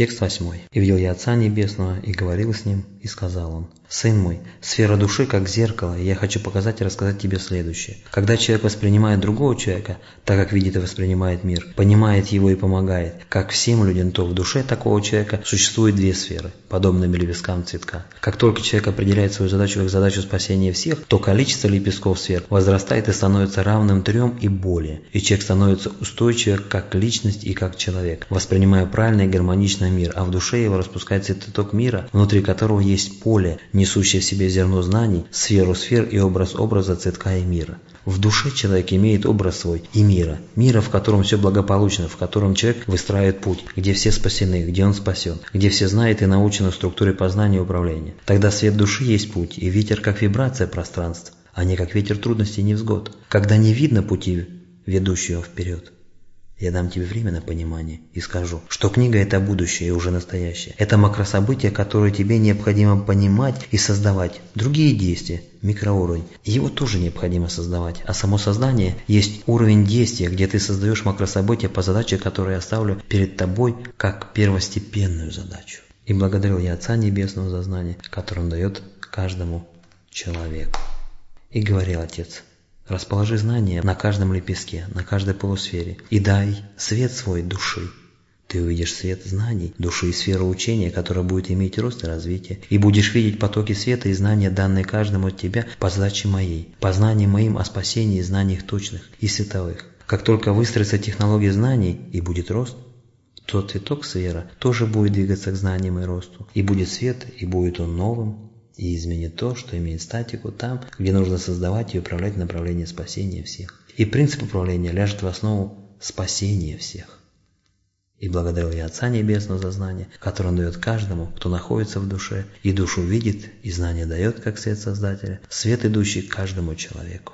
Текст 8. «И видел я Отца Небесного, и говорил с Ним, и сказал Он, «Сын мой, сфера души как зеркало, и я хочу показать и рассказать тебе следующее. Когда человек воспринимает другого человека, так как видит и воспринимает мир, понимает его и помогает, как всем людям, то в душе такого человека существует две сферы, подобные лепесткам цветка. Как только человек определяет свою задачу как задачу спасения всех, то количество лепестков сфер возрастает и становится равным трем и более, и человек становится устойчивым как личность и как человек, воспринимая правильный и гармоничный мир, а в душе его распускается цветок мира, внутри которого есть поле, несущее в себе зерно знаний, сферу сфер и образ образа цветка и мира. В душе человек имеет образ свой и мира. Мира, в котором все благополучно, в котором человек выстраивает путь, где все спасены, где он спасен, где все знают и научены структуре познания и управления. Тогда свет души есть путь, и ветер как вибрация пространства, а не как ветер трудностей и невзгод. Когда не видно пути, ведущего вперед. Я дам тебе время на понимание и скажу, что книга – это будущее и уже настоящее. Это макрособытия, которые тебе необходимо понимать и создавать. Другие действия, микроуровень, его тоже необходимо создавать. А само создание есть уровень действия, где ты создаешь макрособытия по задаче, которую я оставлю перед тобой как первостепенную задачу. И благодарил я Отца Небесного за знание, которое Он дает каждому человеку. И говорил Отец – Расположи знания на каждом лепестке, на каждой полусфере и дай свет свой души. Ты увидишь свет знаний, души и сферу учения, которая будет иметь рост и развитие, и будешь видеть потоки света и знания, данные каждому от тебя по задаче моей, по знаниям моим о спасении и знаниях точных и световых. Как только выстроится технология знаний и будет рост, то цветок сфера тоже будет двигаться к знаниям и росту, и будет свет, и будет он новым, и изменит то, что имеет статику там, где нужно создавать и управлять направление спасения всех. И принцип управления ляжет в основу спасения всех. И благодарил я Отца Небесного за знание, которое Он дает каждому, кто находится в душе, и душу видит, и знание дает, как свет Создателя, свет, идущий каждому человеку.